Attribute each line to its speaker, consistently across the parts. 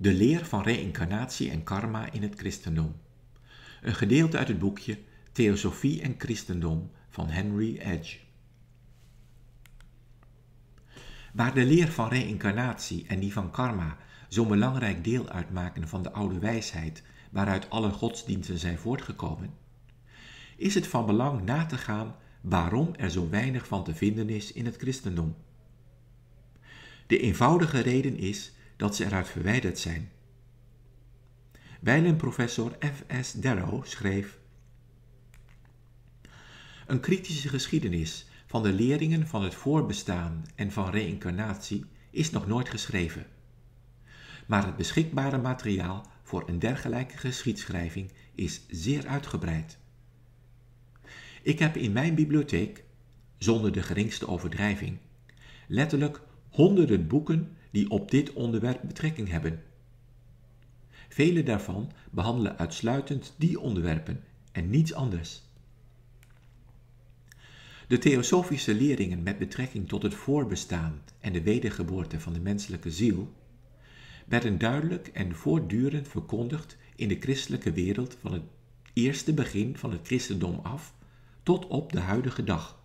Speaker 1: De leer van reïncarnatie en karma in het christendom. Een gedeelte uit het boekje Theosofie en Christendom van Henry Edge. Waar de leer van reïncarnatie en die van karma zo'n belangrijk deel uitmaken van de oude wijsheid waaruit alle godsdiensten zijn voortgekomen, is het van belang na te gaan waarom er zo weinig van te vinden is in het christendom. De eenvoudige reden is dat ze eruit verwijderd zijn. Wijlen professor F.S. Darrow schreef Een kritische geschiedenis van de leringen van het voorbestaan en van reïncarnatie is nog nooit geschreven. Maar het beschikbare materiaal voor een dergelijke geschiedschrijving is zeer uitgebreid. Ik heb in mijn bibliotheek, zonder de geringste overdrijving, letterlijk honderden boeken die op dit onderwerp betrekking hebben. Vele daarvan behandelen uitsluitend die onderwerpen en niets anders. De theosofische leringen met betrekking tot het voorbestaan en de wedergeboorte van de menselijke ziel werden duidelijk en voortdurend verkondigd in de christelijke wereld van het eerste begin van het christendom af tot op de huidige dag.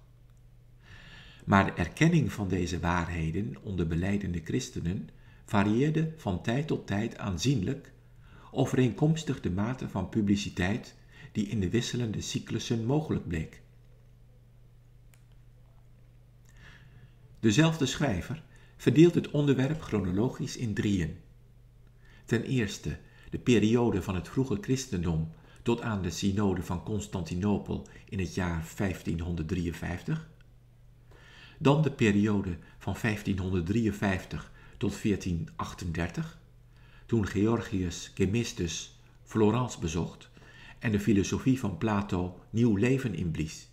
Speaker 1: Maar de erkenning van deze waarheden onder beleidende christenen varieerde van tijd tot tijd aanzienlijk, overeenkomstig de mate van publiciteit die in de wisselende cyclussen mogelijk bleek. Dezelfde schrijver verdeelt het onderwerp chronologisch in drieën. Ten eerste de periode van het vroege christendom tot aan de synode van Constantinopel in het jaar 1553. Dan de periode van 1553 tot 1438, toen Georgius Gemistus Florence bezocht en de filosofie van Plato nieuw leven inblies.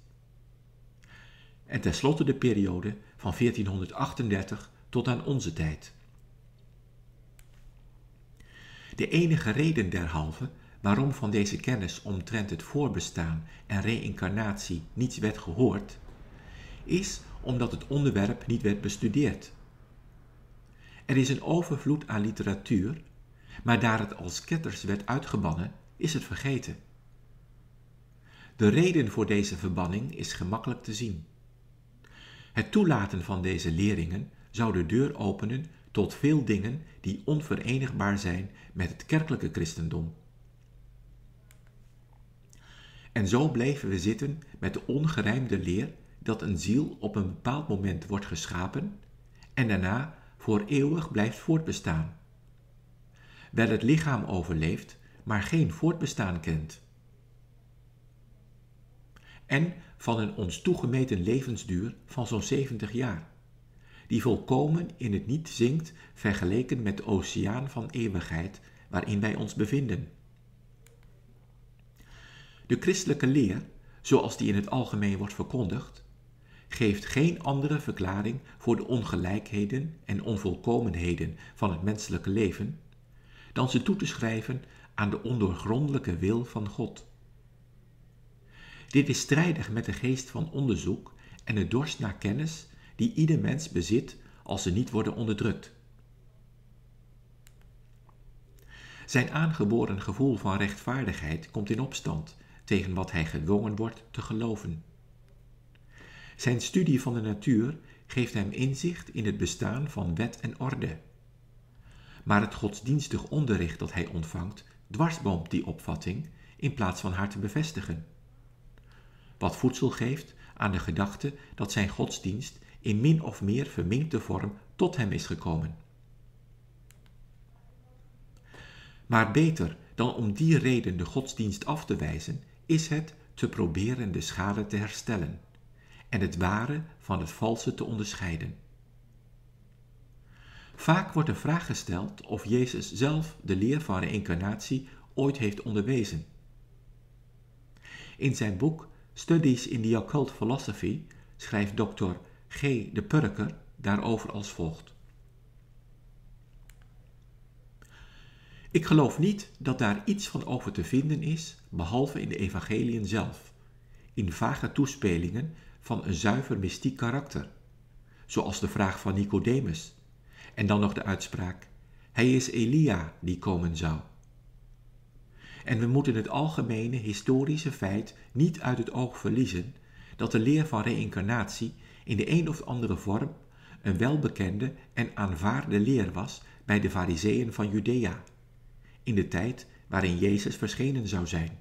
Speaker 1: En tenslotte de periode van 1438 tot aan onze tijd. De enige reden derhalve waarom van deze kennis omtrent het voorbestaan en reïncarnatie niets werd gehoord, is omdat het onderwerp niet werd bestudeerd. Er is een overvloed aan literatuur, maar daar het als ketters werd uitgebannen, is het vergeten. De reden voor deze verbanning is gemakkelijk te zien. Het toelaten van deze leringen zou de deur openen tot veel dingen die onverenigbaar zijn met het kerkelijke christendom. En zo bleven we zitten met de ongerijmde leer dat een ziel op een bepaald moment wordt geschapen en daarna voor eeuwig blijft voortbestaan. Wel het lichaam overleeft, maar geen voortbestaan kent. En van een ons toegemeten levensduur van zo'n 70 jaar, die volkomen in het niet zinkt vergeleken met de oceaan van eeuwigheid waarin wij ons bevinden. De christelijke leer, zoals die in het algemeen wordt verkondigd, geeft geen andere verklaring voor de ongelijkheden en onvolkomenheden van het menselijke leven dan ze toe te schrijven aan de ondoorgrondelijke wil van God. Dit is strijdig met de geest van onderzoek en de dorst naar kennis die ieder mens bezit als ze niet worden onderdrukt. Zijn aangeboren gevoel van rechtvaardigheid komt in opstand tegen wat hij gedwongen wordt te geloven. Zijn studie van de natuur geeft hem inzicht in het bestaan van wet en orde. Maar het godsdienstig onderricht dat hij ontvangt dwarsboomt die opvatting in plaats van haar te bevestigen. Wat voedsel geeft aan de gedachte dat zijn godsdienst in min of meer verminkte vorm tot hem is gekomen. Maar beter dan om die reden de godsdienst af te wijzen, is het te proberen de schade te herstellen en het ware van het valse te onderscheiden. Vaak wordt de vraag gesteld of Jezus zelf de leer van reïncarnatie ooit heeft onderwezen. In zijn boek Studies in the Occult Philosophy schrijft Dr. G. de Purker daarover als volgt. Ik geloof niet dat daar iets van over te vinden is, behalve in de evangeliën zelf, in vage toespelingen van een zuiver mystiek karakter, zoals de vraag van Nicodemus, en dan nog de uitspraak: Hij is Elia die komen zou. En we moeten het algemene historische feit niet uit het oog verliezen dat de leer van reïncarnatie in de een of andere vorm een welbekende en aanvaarde leer was bij de fariseeën van Judea, in de tijd waarin Jezus verschenen zou zijn.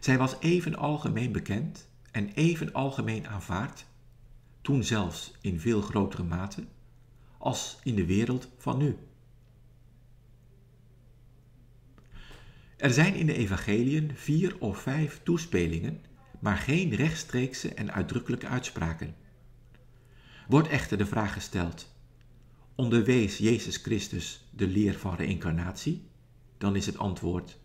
Speaker 1: Zij was even algemeen bekend en even algemeen aanvaard, toen zelfs in veel grotere mate, als in de wereld van nu. Er zijn in de evangeliën vier of vijf toespelingen, maar geen rechtstreekse en uitdrukkelijke uitspraken. Wordt echter de vraag gesteld: onderwees Jezus Christus de leer van reïncarnatie? Dan is het antwoord: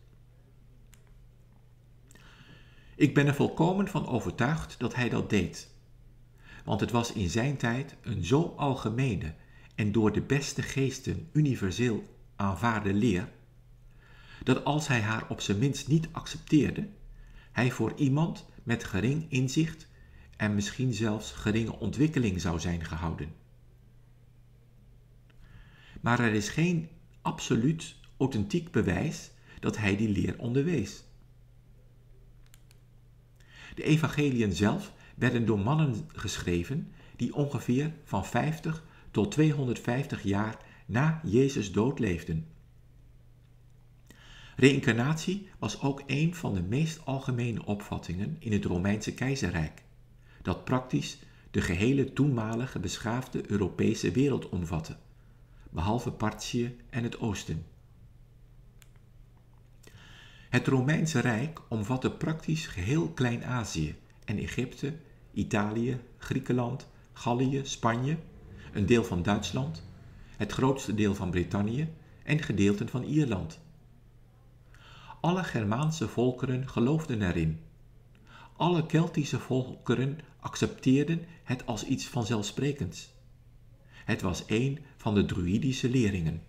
Speaker 1: Ik ben er volkomen van overtuigd dat hij dat deed. Want het was in zijn tijd een zo algemene en door de beste geesten universeel aanvaarde leer dat als hij haar op zijn minst niet accepteerde, hij voor iemand met gering inzicht en misschien zelfs geringe ontwikkeling zou zijn gehouden. Maar er is geen absoluut authentiek bewijs dat hij die leer onderwees. De evangeliën zelf werden door mannen geschreven die ongeveer van 50 tot 250 jaar na Jezus dood leefden. Reïncarnatie was ook een van de meest algemene opvattingen in het Romeinse keizerrijk, dat praktisch de gehele toenmalige beschaafde Europese wereld omvatte, behalve Partië en het oosten. Het Romeinse Rijk omvatte praktisch geheel Klein-Azië en Egypte, Italië, Griekenland, Gallië, Spanje, een deel van Duitsland, het grootste deel van Brittannië en gedeelten van Ierland. Alle Germaanse volkeren geloofden erin. Alle Keltische volkeren accepteerden het als iets vanzelfsprekends. Het was een van de druïdische leringen.